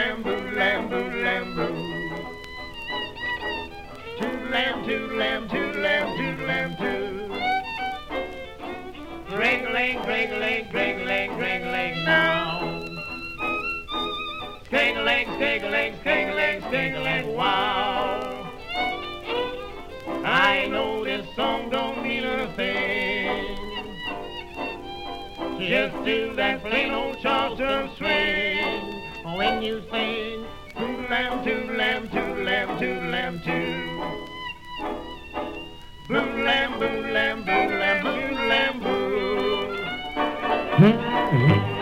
lamboo, lamboo, lamboo. Two lamb, two lamb, two lamb, two lamb, two. Grig-a-ling, ringling, now. Sting-a-ling, ringling, wow. I know this song don't mean a thing. Just do that plain old Charleston swing when you sing lamb to lamb to lamb to lamb to blue lamb blue lamb blue lamb blue lamb blue